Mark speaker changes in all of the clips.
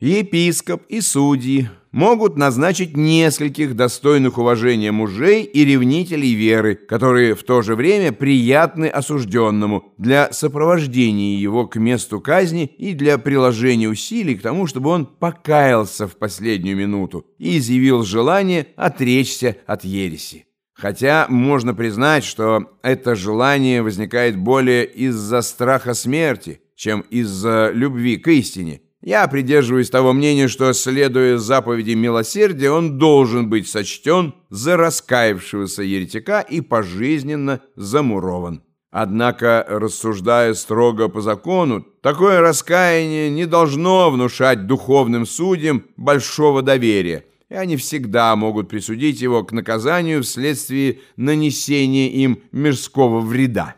Speaker 1: Епископ и судьи могут назначить нескольких достойных уважения мужей и ревнителей веры, которые в то же время приятны осужденному для сопровождения его к месту казни и для приложения усилий к тому, чтобы он покаялся в последнюю минуту и изъявил желание отречься от ереси. Хотя можно признать, что это желание возникает более из-за страха смерти, чем из-за любви к истине – я придерживаюсь того мнения, что, следуя заповеди милосердия, он должен быть сочтен за раскаявшегося еретика и пожизненно замурован. Однако, рассуждая строго по закону, такое раскаяние не должно внушать духовным судьям большого доверия, и они всегда могут присудить его к наказанию вследствие нанесения им мирского вреда.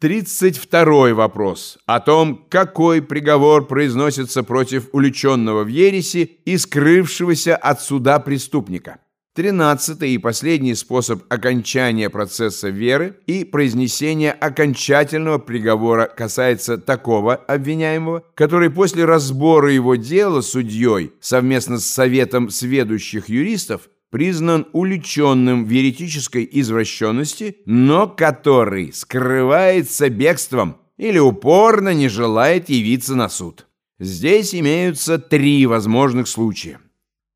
Speaker 1: 32 вопрос о том, какой приговор произносится против уличенного в ереси и скрывшегося от суда преступника. 13 и последний способ окончания процесса веры и произнесения окончательного приговора касается такого обвиняемого, который после разбора его дела судьей совместно с советом сведущих юристов признан уличенным в еретической извращенности, но который скрывается бегством или упорно не желает явиться на суд. Здесь имеются три возможных случая.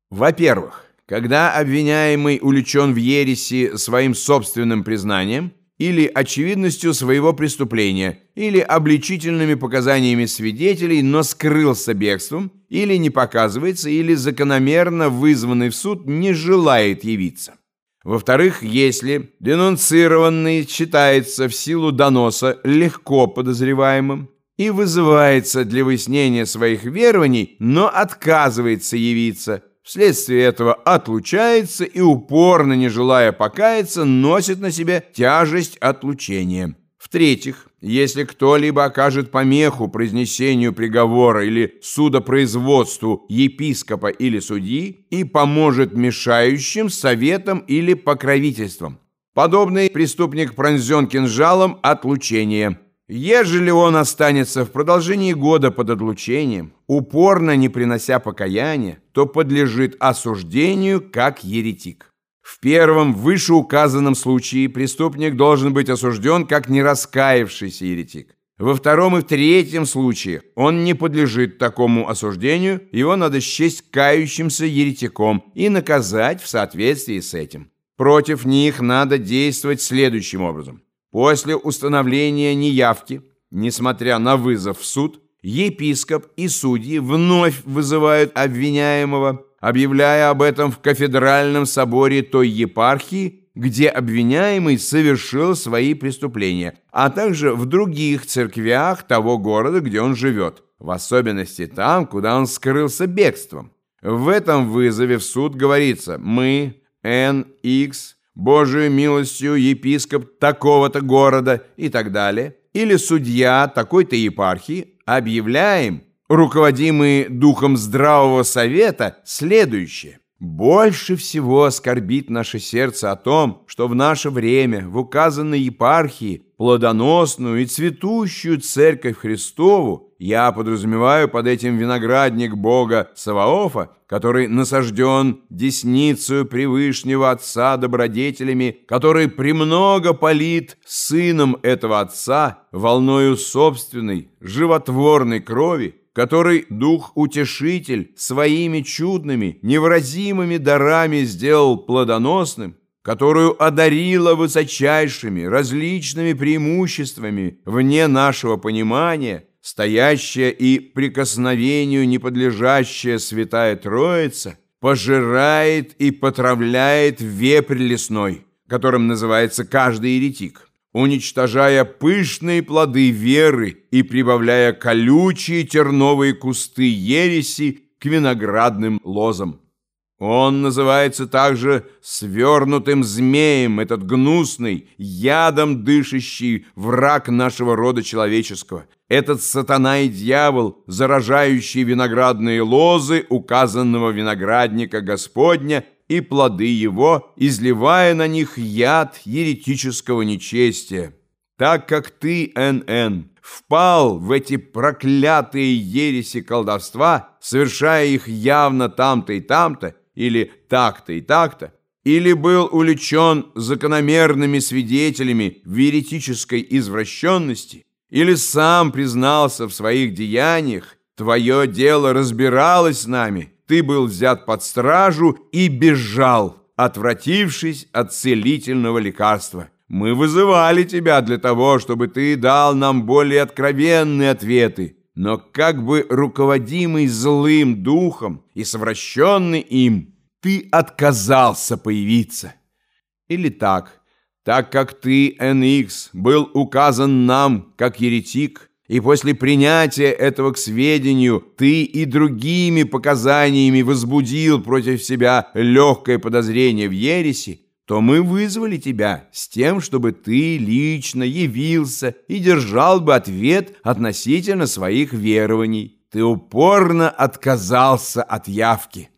Speaker 1: Во-первых, когда обвиняемый увлечен в ереси своим собственным признанием – или очевидностью своего преступления, или обличительными показаниями свидетелей, но скрылся бегством, или не показывается, или закономерно вызванный в суд не желает явиться. Во-вторых, если денунцированный считается в силу доноса легко подозреваемым и вызывается для выяснения своих верований, но отказывается явиться – Вследствие этого отлучается и, упорно не желая покаяться, носит на себе тяжесть отлучения. В-третьих, если кто-либо окажет помеху произнесению приговора или судопроизводству епископа или судьи и поможет мешающим советом или покровительством. Подобный преступник пронзен кинжалом отлучения. Ежели он останется в продолжении года под отлучением, упорно не принося покаяния, то подлежит осуждению как еретик. В первом вышеуказанном случае преступник должен быть осужден как нераскаявшийся еретик. Во втором и в третьем случае он не подлежит такому осуждению, его надо счесть кающимся еретиком и наказать в соответствии с этим. Против них надо действовать следующим образом. После установления неявки, несмотря на вызов в суд, епископ и судьи вновь вызывают обвиняемого, объявляя об этом в кафедральном соборе той епархии, где обвиняемый совершил свои преступления, а также в других церквях того города, где он живет, в особенности там, куда он скрылся бегством. В этом вызове в суд говорится «Мы, Н, Х, Божию милостью епископ такого-то города и так далее, или судья такой-то епархии, объявляем, руководимые духом здравого совета, следующее. Больше всего оскорбит наше сердце о том, что в наше время в указанной епархии плодоносную и цветущую церковь Христову я подразумеваю под этим виноградник Бога Саваофа, который насажден десницею Превышнего Отца добродетелями, который премного полит сыном этого Отца волною собственной животворной крови, который Дух-Утешитель своими чудными, невыразимыми дарами сделал плодоносным, которую одарила высочайшими, различными преимуществами вне нашего понимания, стоящая и прикосновению не подлежащая Святая Троица, пожирает и потравляет вепрь лесной, которым называется каждый еретик уничтожая пышные плоды веры и прибавляя колючие терновые кусты ереси к виноградным лозам. Он называется также свернутым змеем, этот гнусный, ядом дышащий враг нашего рода человеческого, этот сатана и дьявол, заражающий виноградные лозы указанного виноградника Господня и плоды его, изливая на них яд еретического нечестия. Так как ты, Н.Н., впал в эти проклятые ереси колдовства, совершая их явно там-то и там-то, или так-то и так-то, или был увлечен закономерными свидетелями веретической извращенности, или сам признался в своих деяниях, твое дело разбиралось с нами, ты был взят под стражу и бежал, отвратившись от целительного лекарства. Мы вызывали тебя для того, чтобы ты дал нам более откровенные ответы, но как бы руководимый злым духом и совращенный им, ты отказался появиться. Или так, так как ты, NX, был указан нам как еретик, и после принятия этого к сведению ты и другими показаниями возбудил против себя легкое подозрение в ереси, то мы вызвали тебя с тем, чтобы ты лично явился и держал бы ответ относительно своих верований. Ты упорно отказался от явки.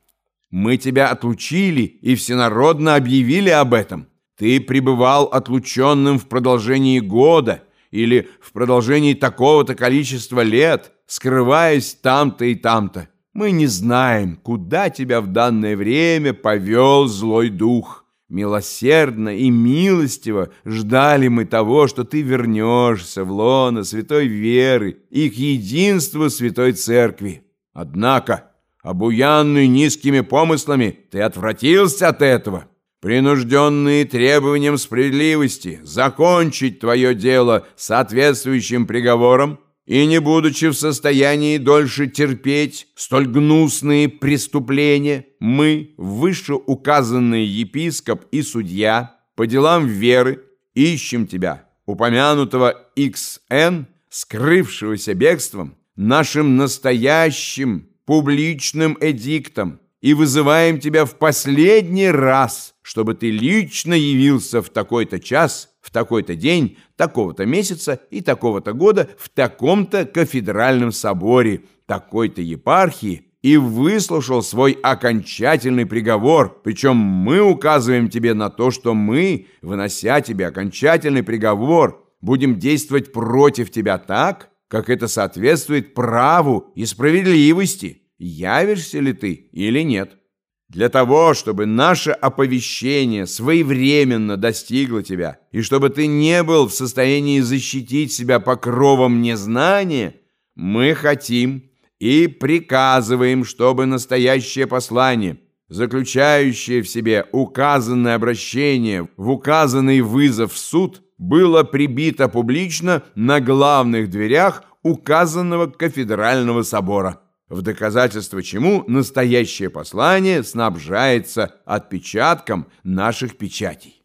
Speaker 1: Мы тебя отлучили и всенародно объявили об этом. Ты пребывал отлученным в продолжении года или в продолжении такого-то количества лет, скрываясь там-то и там-то. Мы не знаем, куда тебя в данное время повел злой дух». Милосердно и милостиво ждали мы того, что ты вернешься в лоно святой веры и к единству святой церкви. Однако, обуянный низкими помыслами, ты отвратился от этого, принужденные требованием справедливости закончить твое дело соответствующим приговором, и не будучи в состоянии дольше терпеть столь гнусные преступления, мы, вышеуказанный епископ и судья, по делам веры, ищем тебя, упомянутого XN, скрывшегося бегством, нашим настоящим публичным эдиктом, и вызываем тебя в последний раз, чтобы ты лично явился в такой-то час, в такой-то день, такого-то месяца и такого-то года в таком-то кафедральном соборе, такой-то епархии, и выслушал свой окончательный приговор, причем мы указываем тебе на то, что мы, вынося тебе окончательный приговор, будем действовать против тебя так, как это соответствует праву и справедливости» явишься ли ты или нет. Для того, чтобы наше оповещение своевременно достигло тебя, и чтобы ты не был в состоянии защитить себя покровом незнания, мы хотим и приказываем, чтобы настоящее послание, заключающее в себе указанное обращение в указанный вызов в суд, было прибито публично на главных дверях указанного кафедрального собора в доказательство чему настоящее послание снабжается отпечатком наших печатей.